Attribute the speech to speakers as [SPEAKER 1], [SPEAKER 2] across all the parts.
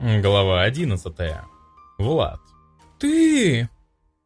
[SPEAKER 1] Глава одиннадцатая. Влад.
[SPEAKER 2] «Ты...»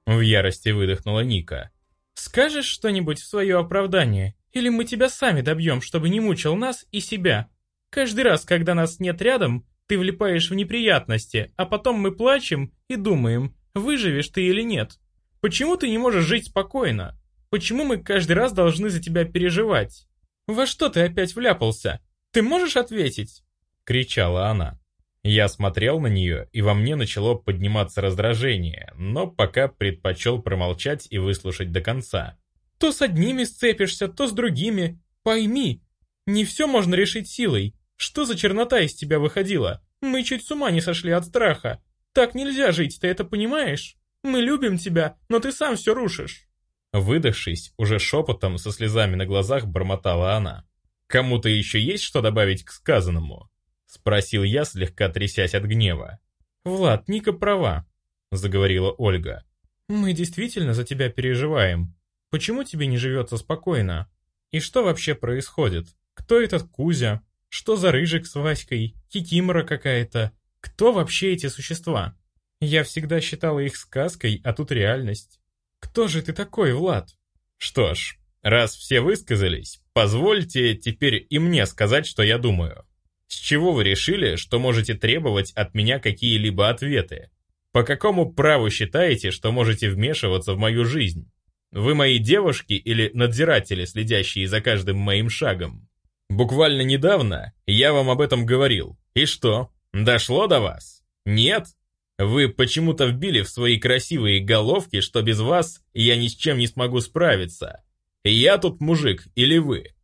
[SPEAKER 1] В ярости выдохнула Ника.
[SPEAKER 2] «Скажешь что-нибудь в свое оправдание? Или мы тебя сами добьем, чтобы не мучил нас и себя? Каждый раз, когда нас нет рядом, ты влипаешь в неприятности, а потом мы плачем и думаем, выживешь ты или нет. Почему ты не можешь жить спокойно? Почему мы каждый раз должны за тебя переживать? Во что ты опять вляпался? Ты можешь ответить?»
[SPEAKER 1] Кричала она. Я смотрел на нее, и во мне начало подниматься раздражение, но пока предпочел промолчать и выслушать до конца.
[SPEAKER 2] «То с одними сцепишься, то с другими. Пойми, не все можно решить силой. Что за чернота из тебя выходила? Мы чуть с ума не сошли от страха. Так нельзя жить, ты это понимаешь? Мы любим тебя, но ты сам все рушишь».
[SPEAKER 1] Выдохшись, уже шепотом со слезами на глазах бормотала она. «Кому-то еще есть что добавить к сказанному?» Спросил я, слегка трясясь от гнева.
[SPEAKER 2] «Влад, Ника права», — заговорила Ольга. «Мы действительно за тебя переживаем. Почему тебе не живется спокойно? И что вообще происходит? Кто этот Кузя? Что за рыжик с Васькой? Кикимора какая-то? Кто вообще эти существа? Я всегда считала их сказкой, а тут реальность. Кто же ты такой, Влад?»
[SPEAKER 1] «Что ж, раз все высказались, позвольте теперь и мне сказать, что я думаю». С чего вы решили, что можете требовать от меня какие-либо ответы? По какому праву считаете, что можете вмешиваться в мою жизнь? Вы мои девушки или надзиратели, следящие за каждым моим шагом? Буквально недавно я вам об этом говорил. И что, дошло до вас? Нет? Вы почему-то вбили в свои красивые головки, что без вас я ни с чем не смогу справиться. Я тут мужик или вы?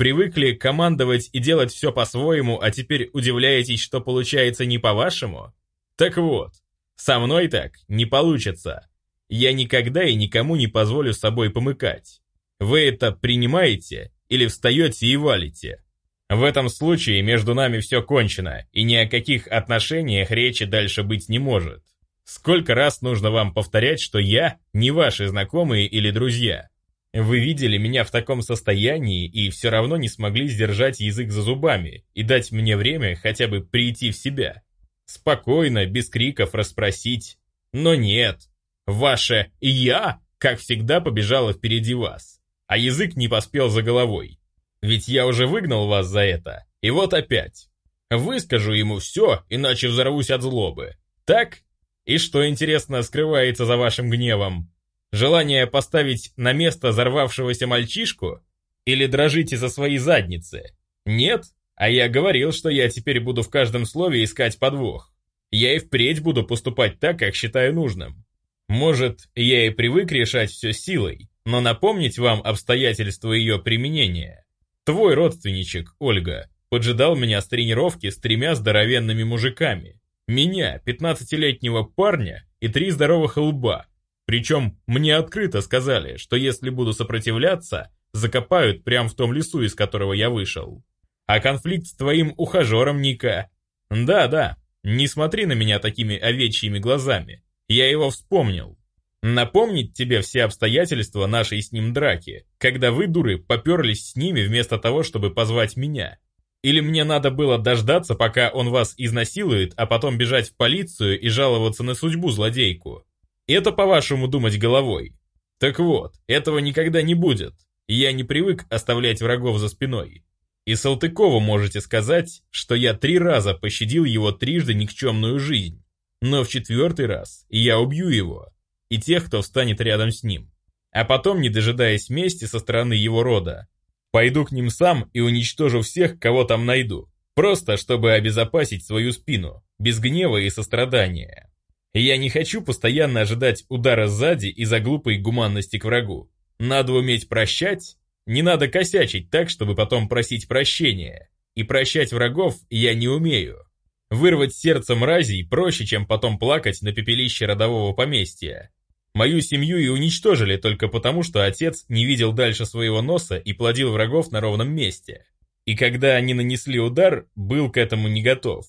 [SPEAKER 1] Привыкли командовать и делать все по-своему, а теперь удивляетесь, что получается не по-вашему? Так вот, со мной так не получится. Я никогда и никому не позволю собой помыкать. Вы это принимаете или встаете и валите? В этом случае между нами все кончено, и ни о каких отношениях речи дальше быть не может. Сколько раз нужно вам повторять, что я не ваши знакомые или друзья? Вы видели меня в таком состоянии и все равно не смогли сдержать язык за зубами и дать мне время хотя бы прийти в себя. Спокойно, без криков расспросить. Но нет, ваше «я», как всегда, побежало впереди вас, а язык не поспел за головой. Ведь я уже выгнал вас за это, и вот опять. Выскажу ему все, иначе взорвусь от злобы. Так? И что, интересно, скрывается за вашим гневом? Желание поставить на место взорвавшегося мальчишку? Или дрожите за свои задницы? Нет? А я говорил, что я теперь буду в каждом слове искать подвох. Я и впредь буду поступать так, как считаю нужным. Может, я и привык решать все силой, но напомнить вам обстоятельства ее применения. Твой родственничек, Ольга, поджидал меня с тренировки с тремя здоровенными мужиками. Меня, 15-летнего парня и три здоровых лба, причем мне открыто сказали, что если буду сопротивляться, закопают прямо в том лесу, из которого я вышел. А конфликт с твоим ухажером Ника... Да-да, не смотри на меня такими овечьими глазами. Я его вспомнил. Напомнить тебе все обстоятельства нашей с ним драки, когда вы, дуры, поперлись с ними вместо того, чтобы позвать меня. Или мне надо было дождаться, пока он вас изнасилует, а потом бежать в полицию и жаловаться на судьбу злодейку? Это, по-вашему, думать головой. Так вот, этого никогда не будет. Я не привык оставлять врагов за спиной. И Салтыкову можете сказать, что я три раза пощадил его трижды никчемную жизнь. Но в четвертый раз я убью его и тех, кто встанет рядом с ним. А потом, не дожидаясь мести со стороны его рода, пойду к ним сам и уничтожу всех, кого там найду. Просто, чтобы обезопасить свою спину, без гнева и сострадания. Я не хочу постоянно ожидать удара сзади из-за глупой гуманности к врагу. Надо уметь прощать, не надо косячить так, чтобы потом просить прощения. И прощать врагов я не умею. Вырвать сердце мразей проще, чем потом плакать на пепелище родового поместья. Мою семью и уничтожили только потому, что отец не видел дальше своего носа и плодил врагов на ровном месте. И когда они нанесли удар, был к этому не готов.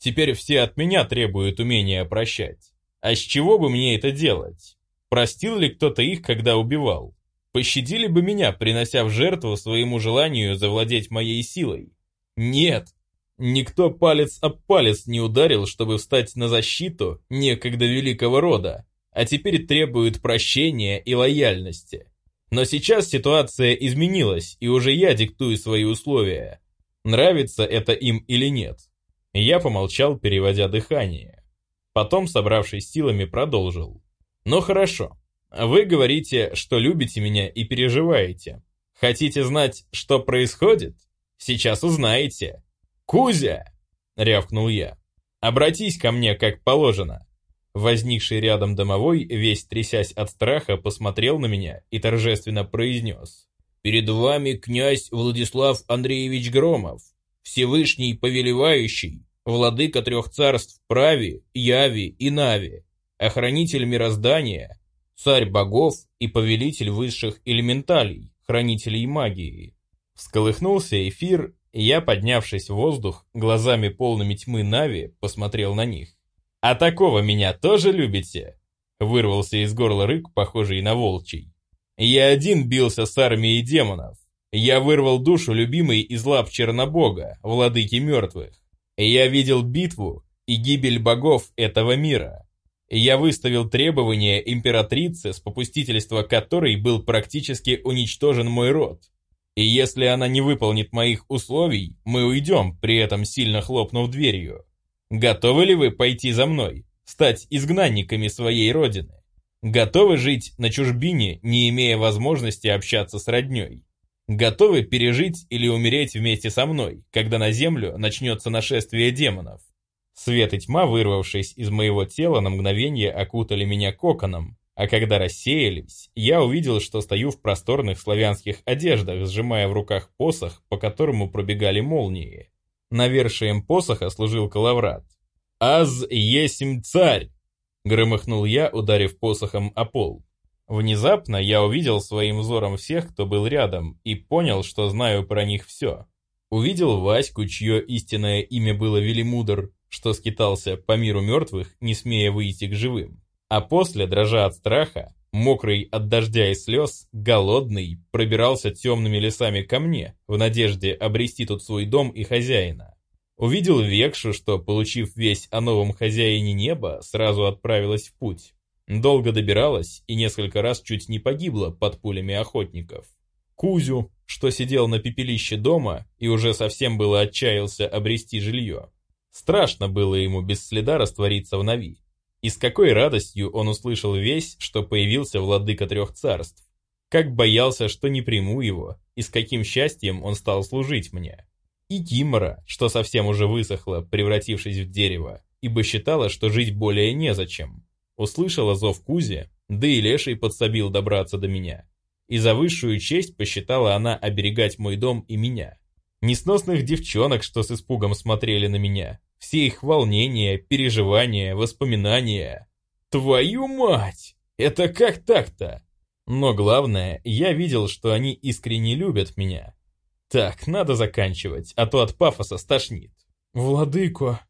[SPEAKER 1] Теперь все от меня требуют умения прощать. А с чего бы мне это делать? Простил ли кто-то их, когда убивал? Пощадили бы меня, принося в жертву своему желанию завладеть моей силой? Нет. Никто палец об палец не ударил, чтобы встать на защиту некогда великого рода, а теперь требует прощения и лояльности. Но сейчас ситуация изменилась, и уже я диктую свои условия. Нравится это им или нет. Я помолчал, переводя дыхание. Потом, собравшись силами, продолжил. «Ну хорошо. Вы говорите, что любите меня и переживаете. Хотите знать, что происходит? Сейчас узнаете. Кузя!» — рявкнул я. «Обратись ко мне, как положено». Возникший рядом домовой, весь трясясь от страха, посмотрел на меня и торжественно произнес. «Перед вами князь Владислав Андреевич Громов, Всевышний Повелевающий, Владыка трех царств Прави, Яви и Нави, Охранитель мироздания, Царь богов и Повелитель высших элементалей, Хранителей магии». Всколыхнулся эфир, и я, поднявшись в воздух, глазами полными тьмы Нави, посмотрел на них. «А такого меня тоже любите?» Вырвался из горла рык, похожий на волчий. «Я один бился с армией демонов. Я вырвал душу любимой из лап Чернобога, владыки мертвых. Я видел битву и гибель богов этого мира. Я выставил требования императрице, с попустительства которой был практически уничтожен мой род. И если она не выполнит моих условий, мы уйдем, при этом сильно хлопнув дверью. Готовы ли вы пойти за мной, стать изгнанниками своей родины? Готовы жить на чужбине, не имея возможности общаться с родней? Готовы пережить или умереть вместе со мной, когда на землю начнется нашествие демонов? Свет и тьма, вырвавшись из моего тела, на мгновение окутали меня коконом, а когда рассеялись, я увидел, что стою в просторных славянских одеждах, сжимая в руках посох, по которому пробегали молнии. Навершием посоха служил калаврат. «Аз есмь царь!» — громыхнул я, ударив посохом о пол. Внезапно я увидел своим взором всех, кто был рядом, и понял, что знаю про них все. Увидел Ваську, чье истинное имя было Велимудр, что скитался по миру мертвых, не смея выйти к живым. А после, дрожа от страха, мокрый от дождя и слез, голодный, пробирался темными лесами ко мне, в надежде обрести тут свой дом и хозяина. Увидел Векшу, что, получив весь о новом хозяине неба, сразу отправилась в путь. Долго добиралась и несколько раз чуть не погибла под пулями охотников. Кузю, что сидел на пепелище дома и уже совсем было отчаялся обрести жилье. Страшно было ему без следа раствориться в Нави. И с какой радостью он услышал весь, что появился владыка трех царств. Как боялся, что не приму его, и с каким счастьем он стал служить мне. И Кимора, что совсем уже высохла, превратившись в дерево, ибо считала, что жить более незачем. Услышала зов Кузи, да и Леший подсобил добраться до меня. И за высшую честь посчитала она оберегать мой дом и меня. Несносных девчонок, что с испугом смотрели на меня, все их волнения, переживания, воспоминания. Твою мать! Это как так-то? Но главное, я видел, что они искренне любят меня. Так, надо заканчивать, а то от пафоса стошнит.
[SPEAKER 2] Владыко.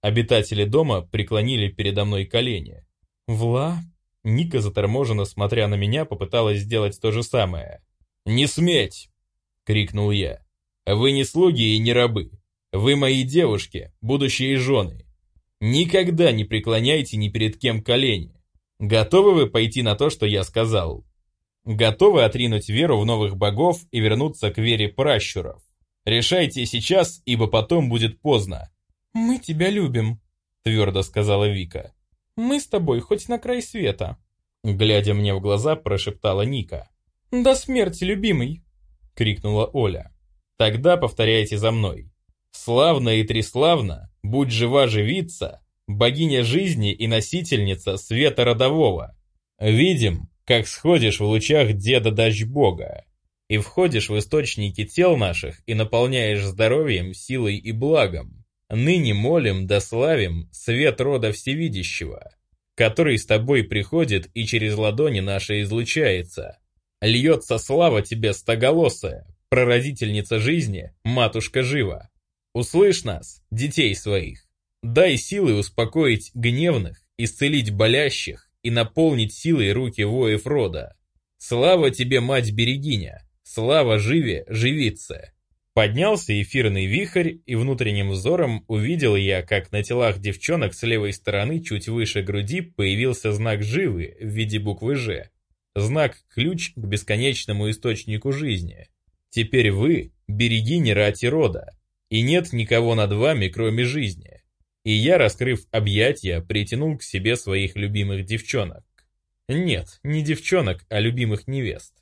[SPEAKER 1] Обитатели дома преклонили передо мной колени.
[SPEAKER 2] Вла?
[SPEAKER 1] Ника, заторможенно смотря на меня, попыталась сделать то же самое. «Не сметь!» — крикнул я. «Вы не слуги и не рабы. Вы мои девушки, будущие жены. Никогда не преклоняйте ни перед кем колени. Готовы вы пойти на то, что я сказал? Готовы отринуть веру в новых богов и вернуться к вере пращуров? Решайте сейчас, ибо потом будет поздно.
[SPEAKER 2] «Мы тебя любим», — твердо сказала Вика. «Мы с тобой хоть на край света».
[SPEAKER 1] Глядя мне в глаза, прошептала Ника.
[SPEAKER 2] «До смерти, любимый!» — крикнула Оля.
[SPEAKER 1] «Тогда повторяйте за мной. Славна и треславна, будь жива живица, богиня жизни и носительница света родового. Видим, как сходишь в лучах деда дождь бога, и входишь в источники тел наших и наполняешь здоровьем, силой и благом. Ныне молим да славим свет рода всевидящего, который с тобой приходит и через ладони наши излучается. Льется слава тебе стоголосая, прародительница жизни, матушка жива. Услышь нас, детей своих. Дай силы успокоить гневных, исцелить болящих и наполнить силой руки воев рода. Слава тебе, мать-берегиня! Слава живе, живице! Поднялся эфирный вихрь, и внутренним взором увидел я, как на телах девчонок с левой стороны чуть выше груди появился знак «Живы» в виде буквы «Ж». Знак-ключ к бесконечному источнику жизни. Теперь вы – берегини рати рода, и нет никого над вами, кроме жизни. И я, раскрыв объятия, притянул к себе своих любимых девчонок. Нет, не девчонок, а любимых невест.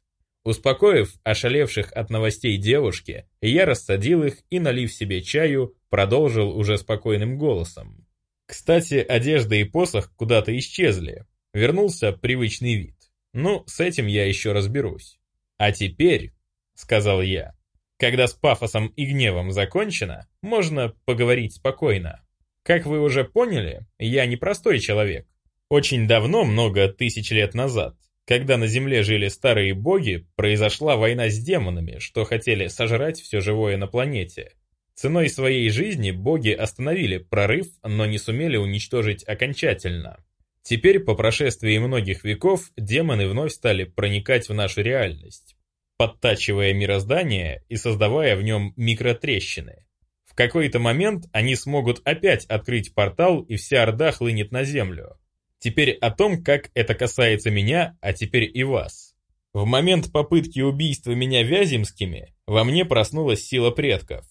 [SPEAKER 1] Успокоив ошалевших от новостей девушки, я рассадил их и, налив себе чаю, продолжил уже спокойным голосом. Кстати, одежда и посох куда-то исчезли. Вернулся привычный вид. Ну, с этим я еще разберусь. А теперь, сказал я, когда с пафосом и гневом закончено, можно поговорить спокойно. Как вы уже поняли, я не простой человек. Очень давно, много тысяч лет назад, когда на Земле жили старые боги, произошла война с демонами, что хотели сожрать все живое на планете. Ценой своей жизни боги остановили прорыв, но не сумели уничтожить окончательно. Теперь, по прошествии многих веков, демоны вновь стали проникать в нашу реальность, подтачивая мироздание и создавая в нем микротрещины. В какой-то момент они смогут опять открыть портал, и вся Орда хлынет на Землю. Теперь о том, как это касается меня, а теперь и вас. В момент попытки убийства меня Вяземскими, во мне проснулась сила предков.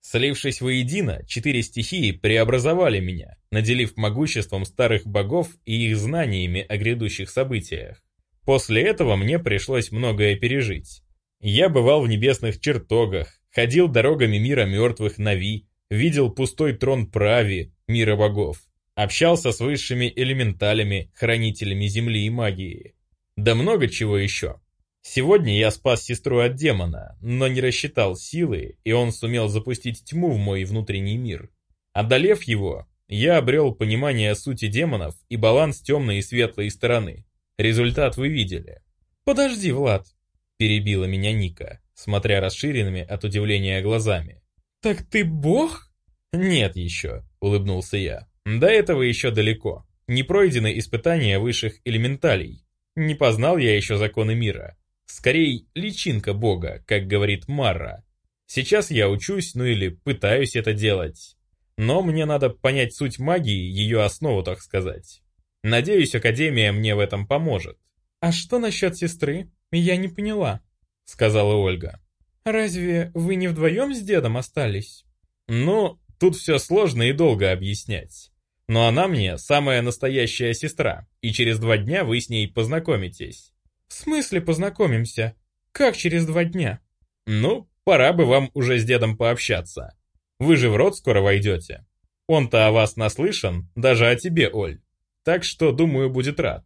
[SPEAKER 1] Слившись воедино, четыре стихии преобразовали меня, наделив могуществом старых богов и их знаниями о грядущих событиях. После этого мне пришлось многое пережить. Я бывал в небесных чертогах, ходил дорогами мира мертвых Нави, видел пустой трон Прави, мира богов. Общался с высшими элементалями, хранителями земли и магии. Да много чего еще. Сегодня я спас сестру от демона, но не рассчитал силы, и он сумел запустить тьму в мой внутренний мир. Одолев его, я обрел понимание сути демонов и баланс темной и светлой стороны. Результат вы видели.
[SPEAKER 2] «Подожди, Влад», —
[SPEAKER 1] перебила меня Ника, смотря расширенными от удивления глазами.
[SPEAKER 2] «Так ты бог?»
[SPEAKER 1] «Нет еще», — улыбнулся я. До этого еще далеко. Не пройдены испытания высших элементалей. Не познал я еще законы мира. Скорей, личинка бога, как говорит Марра. Сейчас я учусь, ну или пытаюсь это делать. Но мне надо понять суть магии, ее основу, так сказать. Надеюсь, Академия мне в этом поможет.
[SPEAKER 2] «А что насчет сестры? Я не поняла», —
[SPEAKER 1] сказала Ольга.
[SPEAKER 2] «Разве вы не вдвоем с дедом остались?»
[SPEAKER 1] «Ну, тут все сложно и долго объяснять. Но она мне самая настоящая сестра, и через два дня вы с ней познакомитесь.
[SPEAKER 2] В смысле познакомимся? Как через два дня?
[SPEAKER 1] Ну, пора бы вам уже с дедом пообщаться. Вы же в рот скоро войдете. Он-то о вас наслышан, даже о тебе, Оль. Так что, думаю, будет рад.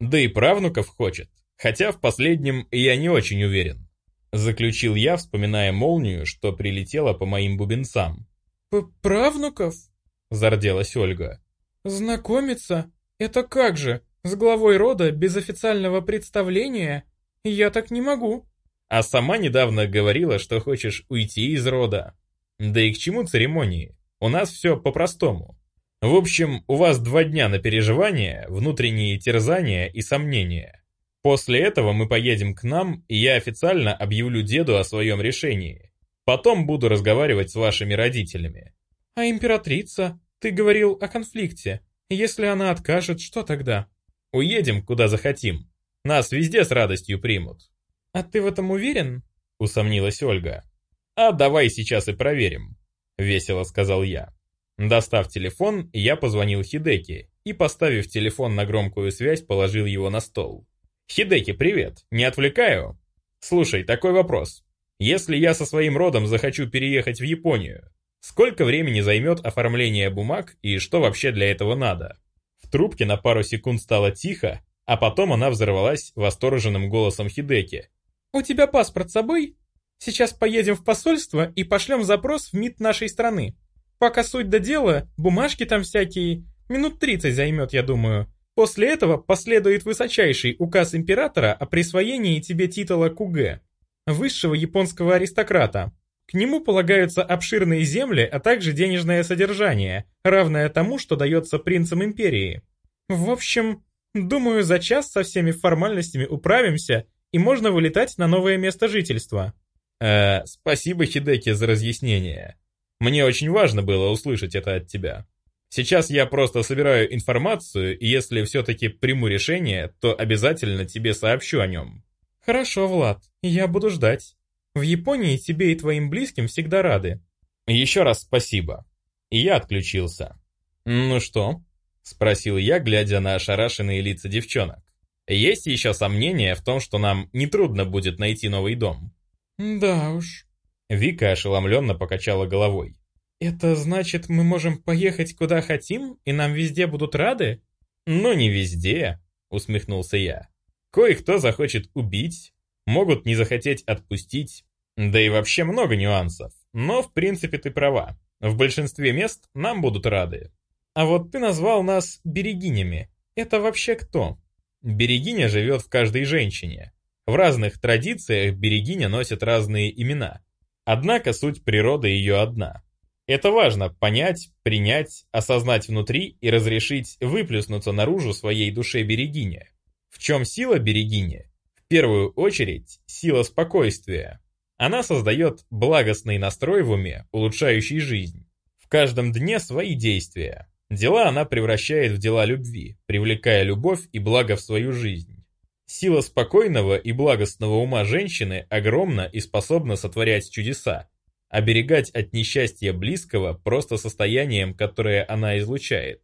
[SPEAKER 1] Да и правнуков хочет, хотя в последнем я не очень уверен. Заключил я, вспоминая молнию, что прилетела по моим бубенцам.
[SPEAKER 2] П «Правнуков?»
[SPEAKER 1] Зарделась Ольга.
[SPEAKER 2] «Знакомиться? Это как же? С главой рода без официального представления? Я так не могу».
[SPEAKER 1] А сама недавно говорила, что хочешь уйти из рода. Да и к чему церемонии? У нас все по-простому. В общем, у вас два дня на переживания, внутренние терзания и сомнения. После этого мы поедем к нам, и я официально объявлю деду о своем решении. Потом буду разговаривать с вашими родителями.
[SPEAKER 2] А императрица? Ты говорил о конфликте. Если она откажет, что тогда?
[SPEAKER 1] Уедем, куда захотим. Нас везде с радостью примут.
[SPEAKER 2] А ты в этом уверен?
[SPEAKER 1] Усомнилась Ольга. А давай сейчас и проверим. Весело сказал я. Достав телефон, я позвонил Хидеки и, поставив телефон на громкую связь, положил его на стол. «Хидеки, привет! Не отвлекаю?» «Слушай, такой вопрос. Если я со своим родом захочу переехать в Японию, Сколько времени займет оформление бумаг и что вообще для этого надо? В трубке на пару секунд стало тихо, а потом она взорвалась восторженным голосом Хидеки.
[SPEAKER 2] «У тебя паспорт с собой? Сейчас поедем в посольство и пошлем запрос в МИД нашей страны. Пока суть до дела, бумажки там всякие, минут 30 займет, я думаю. После этого последует высочайший указ императора о присвоении тебе титула Кугэ, высшего японского аристократа. К нему полагаются обширные земли, а также денежное содержание, равное тому, что дается принцам империи. В общем, думаю, за час со всеми формальностями управимся, и можно вылетать на новое место жительства.
[SPEAKER 1] Э, спасибо, Хидеки, за разъяснение. Мне очень важно было услышать это от тебя. Сейчас я просто собираю информацию, и если все-таки приму решение, то обязательно тебе сообщу о нем.
[SPEAKER 2] Хорошо, Влад, я буду ждать. В Японии тебе и твоим близким всегда рады.
[SPEAKER 1] Еще раз спасибо. И я отключился. Ну что? Спросил я, глядя на ошарашенные лица девчонок. Есть еще сомнения в том, что нам нетрудно будет найти новый дом?
[SPEAKER 2] Да уж.
[SPEAKER 1] Вика ошеломленно покачала головой.
[SPEAKER 2] «Это значит, мы можем поехать куда хотим, и нам везде будут рады?»
[SPEAKER 1] «Ну, не везде», — усмехнулся я. «Кое-кто захочет убить, могут не захотеть отпустить, да и вообще много нюансов. Но, в принципе, ты права. В большинстве мест нам будут рады.
[SPEAKER 2] А вот ты назвал нас берегинями. Это вообще кто?»
[SPEAKER 1] Берегиня живет в каждой женщине. В разных традициях берегиня носит разные имена. Однако суть природы ее одна. Это важно понять, принять, осознать внутри и разрешить выплеснуться наружу своей душе берегиня. В чем сила берегини? В первую очередь, сила спокойствия. Она создает благостный настрой в уме, улучшающий жизнь. В каждом дне свои действия. Дела она превращает в дела любви, привлекая любовь и благо в свою жизнь. Сила спокойного и благостного ума женщины огромна и способна сотворять чудеса, оберегать от несчастья близкого просто состоянием, которое она излучает.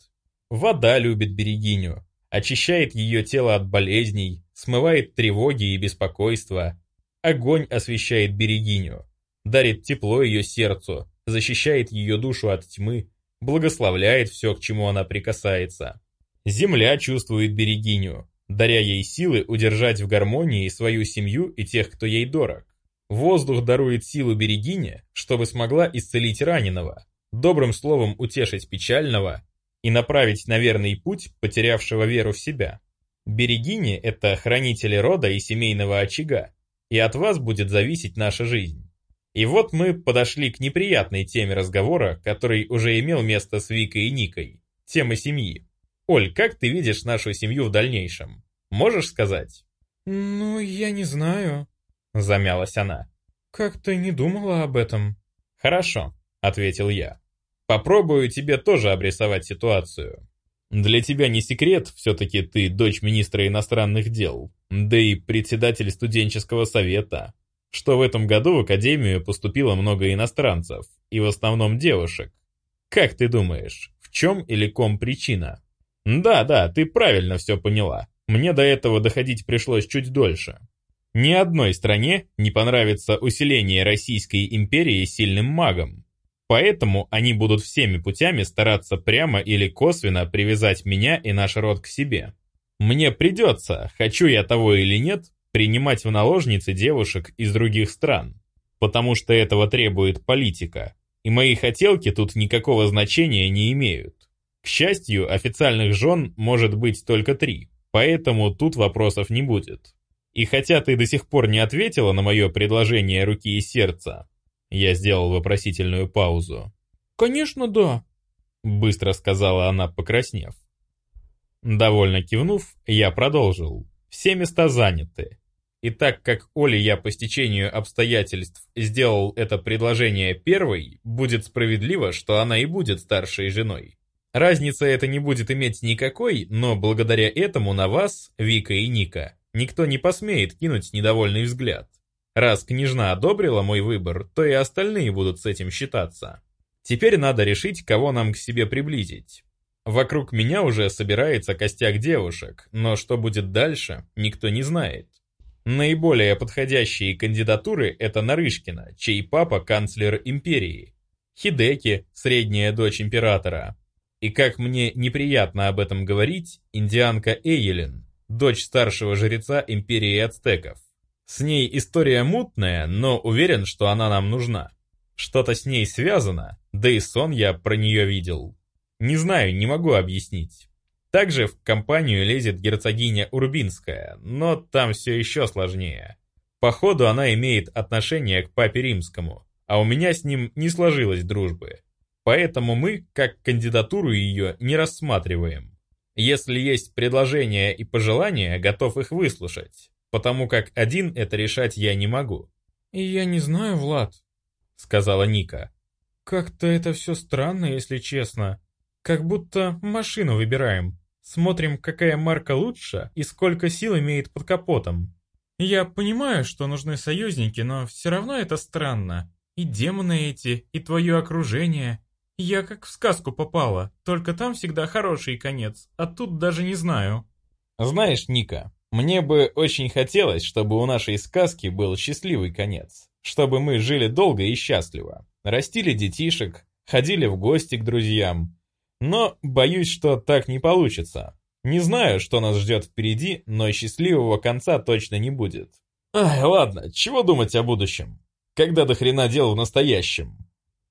[SPEAKER 1] Вода любит берегиню, очищает ее тело от болезней, смывает тревоги и беспокойство. Огонь освещает берегиню, дарит тепло ее сердцу, защищает ее душу от тьмы, благословляет все, к чему она прикасается. Земля чувствует берегиню, даря ей силы удержать в гармонии свою семью и тех, кто ей дорог. Воздух дарует силу берегине, чтобы смогла исцелить раненого, добрым словом утешить печального и направить на верный путь потерявшего веру в себя. Берегини – это хранители рода и семейного очага, и от вас будет зависеть наша жизнь. И вот мы подошли к неприятной теме разговора, который уже имел место с Викой и Никой, тема семьи. Оль, как ты видишь нашу семью в дальнейшем? Можешь сказать?
[SPEAKER 2] Ну, я не знаю.
[SPEAKER 1] Замялась она.
[SPEAKER 2] Как-то не думала об этом.
[SPEAKER 1] Хорошо, ответил я. Попробую тебе тоже обрисовать ситуацию. Для тебя не секрет, все-таки ты дочь министра иностранных дел, да и председатель студенческого совета, что в этом году в академию поступило много иностранцев, и в основном девушек. Как ты думаешь, в чем или ком причина? Да-да, ты правильно все поняла. Мне до этого доходить пришлось чуть дольше. Ни одной стране не понравится усиление Российской империи сильным магом. Поэтому они будут всеми путями стараться прямо или косвенно привязать меня и наш род к себе. Мне придется, хочу я того или нет, принимать в наложницы девушек из других стран, потому что этого требует политика, и мои хотелки тут никакого значения не имеют. К счастью, официальных жен может быть только три, поэтому тут вопросов не будет. И хотя ты до сих пор не ответила на мое предложение руки и сердца, я сделал вопросительную паузу.
[SPEAKER 2] «Конечно, да», —
[SPEAKER 1] быстро сказала она, покраснев. Довольно кивнув, я продолжил. Все места заняты. И так как Оле я по стечению обстоятельств сделал это предложение первой, будет справедливо, что она и будет старшей женой. Разница это не будет иметь никакой, но благодаря этому на вас, Вика и Ника, никто не посмеет кинуть недовольный взгляд. Раз княжна одобрила мой выбор, то и остальные будут с этим считаться. Теперь надо решить, кого нам к себе приблизить. Вокруг меня уже собирается костяк девушек, но что будет дальше, никто не знает. Наиболее подходящие кандидатуры – это Нарышкина, чей папа – канцлер империи, Хидеки, средняя дочь императора, и как мне неприятно об этом говорить, индианка Эйлин, дочь старшего жреца империи ацтеков. С ней история мутная, но уверен, что она нам нужна. Что-то с ней связано, да и сон я про нее видел. Не знаю, не могу объяснить. Также в компанию лезет герцогиня Урбинская, но там все еще сложнее. Походу она имеет отношение к папе римскому, а у меня с ним не сложилось дружбы. Поэтому мы, как кандидатуру ее, не рассматриваем. Если есть предложения и пожелания, готов их выслушать, потому как один это решать я не могу.
[SPEAKER 2] «Я не знаю, Влад», — сказала Ника. «Как-то это все странно, если честно. Как будто машину выбираем. Смотрим, какая марка лучше и сколько сил имеет под капотом. Я понимаю, что нужны союзники, но все равно это странно. И демоны эти, и твое окружение. Я как в сказку попала, только там всегда хороший конец, а тут даже не знаю».
[SPEAKER 1] «Знаешь, Ника, мне бы очень хотелось, чтобы у нашей сказки был счастливый конец. Чтобы мы жили долго и счастливо. Растили детишек, ходили в гости к друзьям. Но боюсь, что так не получится. Не знаю, что нас ждет впереди, но счастливого конца точно не будет. Ай, ладно, чего думать о будущем? Когда до хрена дел в настоящем?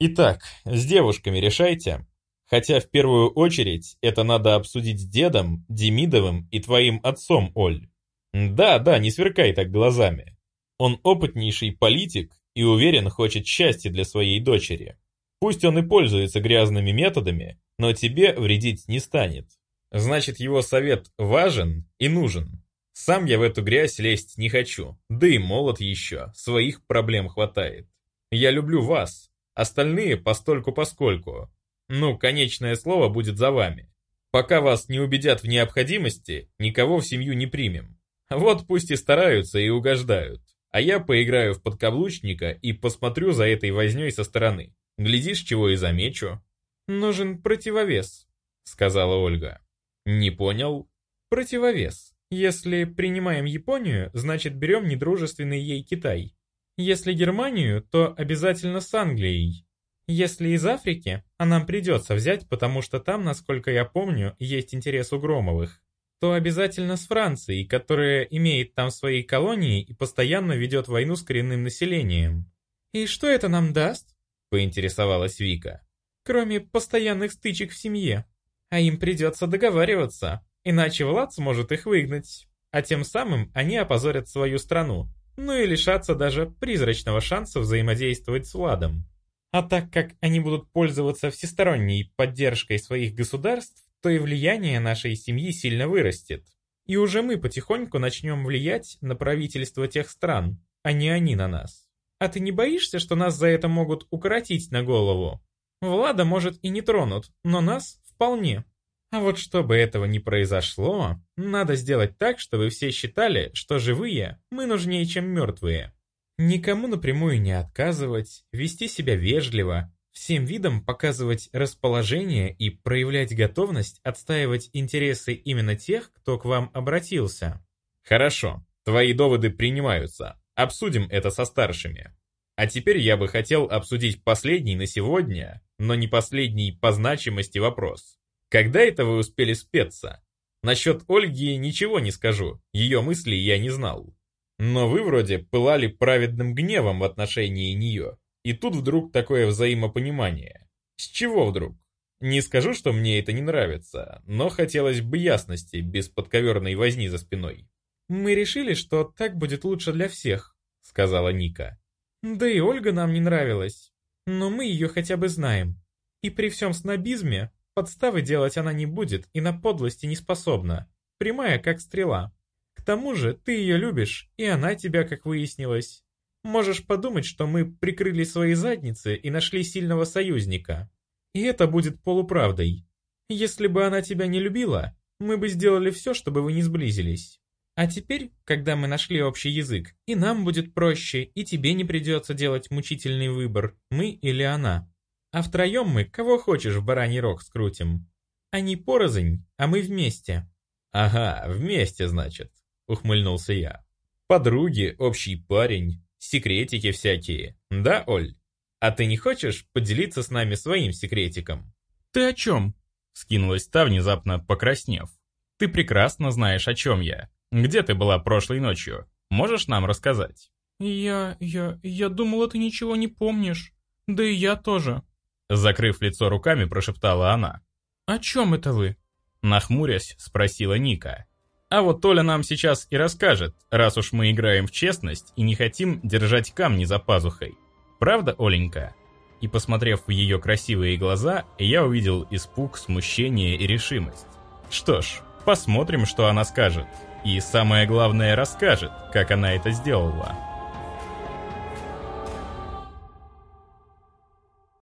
[SPEAKER 1] Итак, с девушками решайте. Хотя в первую очередь это надо обсудить с дедом, Демидовым и твоим отцом, Оль. Да, да, не сверкай так глазами. Он опытнейший политик и уверен хочет счастья для своей дочери. Пусть он и пользуется грязными методами, но тебе вредить не станет. Значит, его совет важен и нужен. Сам я в эту грязь лезть не хочу, да и молод еще, своих проблем хватает. Я люблю вас, остальные постольку-поскольку. Ну, конечное слово будет за вами. Пока вас не убедят в необходимости, никого в семью не примем. Вот пусть и стараются и угождают. А я поиграю в подкаблучника и посмотрю за этой вознёй со стороны. Глядишь, чего и замечу.
[SPEAKER 2] «Нужен противовес», — сказала Ольга.
[SPEAKER 1] «Не понял?»
[SPEAKER 2] «Противовес. Если принимаем Японию, значит берем недружественный ей Китай. Если Германию, то обязательно с Англией. Если из Африки, а нам придется взять, потому что там, насколько я помню, есть интерес у Громовых то обязательно с Францией, которая имеет там свои колонии и постоянно ведет войну с коренным населением. «И что это нам даст?» – поинтересовалась Вика. «Кроме постоянных стычек в семье. А им придется договариваться, иначе Влад сможет их выгнать. А тем самым они опозорят свою страну, ну и лишатся даже призрачного шанса взаимодействовать с Владом. А так как они будут пользоваться всесторонней поддержкой своих государств, то и влияние нашей семьи сильно вырастет. И уже мы потихоньку начнем влиять на правительство тех стран, а не они на нас. А ты не боишься, что нас за это могут укоротить на голову? Влада, может, и не тронут, но нас вполне. А вот чтобы этого не произошло, надо сделать так, чтобы все считали, что живые мы нужнее, чем мертвые. Никому напрямую не отказывать, вести себя вежливо, всем видом показывать расположение и проявлять готовность отстаивать интересы именно тех, кто к вам обратился.
[SPEAKER 1] Хорошо, твои доводы принимаются. Обсудим это со старшими. А теперь я бы хотел обсудить последний на сегодня, но не последний по значимости вопрос. Когда это вы успели спеться? Насчет Ольги ничего не скажу, ее мысли я не знал. Но вы вроде пылали праведным гневом в отношении нее. И тут вдруг такое взаимопонимание. С чего вдруг? Не скажу, что мне это не нравится, но хотелось бы ясности, без подковерной возни за спиной.
[SPEAKER 2] «Мы решили, что так будет лучше для всех», — сказала Ника. «Да и Ольга нам не нравилась, но мы ее хотя бы знаем. И при всем снобизме подставы делать она не будет и на подлости не способна, прямая как стрела. К тому же ты ее любишь, и она тебя, как выяснилось. Можешь подумать, что мы прикрыли свои задницы и нашли сильного союзника. И это будет полуправдой. Если бы она тебя не любила, мы бы сделали все, чтобы вы не сблизились. А теперь, когда мы нашли общий язык, и нам будет проще, и тебе не придется делать мучительный выбор, мы или она. А втроем мы кого хочешь в бараний рог скрутим. Они порознь, а мы вместе.
[SPEAKER 1] Ага, вместе, значит, ухмыльнулся я. Подруги, общий парень, секретики всякие. Да, Оль? А ты не хочешь поделиться с нами своим секретиком?»
[SPEAKER 2] «Ты о чем?»
[SPEAKER 1] — скинулась та, внезапно покраснев. «Ты прекрасно знаешь, о чем я. Где ты была прошлой ночью? Можешь нам рассказать?»
[SPEAKER 2] «Я... я... я думала, ты ничего не помнишь. Да и я тоже».
[SPEAKER 1] Закрыв лицо руками, прошептала она.
[SPEAKER 2] «О чем это вы?»
[SPEAKER 1] Нахмурясь, спросила Ника. А вот Толя нам сейчас и расскажет, раз уж мы играем в честность и не хотим держать камни за пазухой. Правда, Оленька? И посмотрев в ее красивые глаза, я увидел испуг, смущение и решимость. Что ж, посмотрим, что она скажет. И самое главное, расскажет, как она это сделала.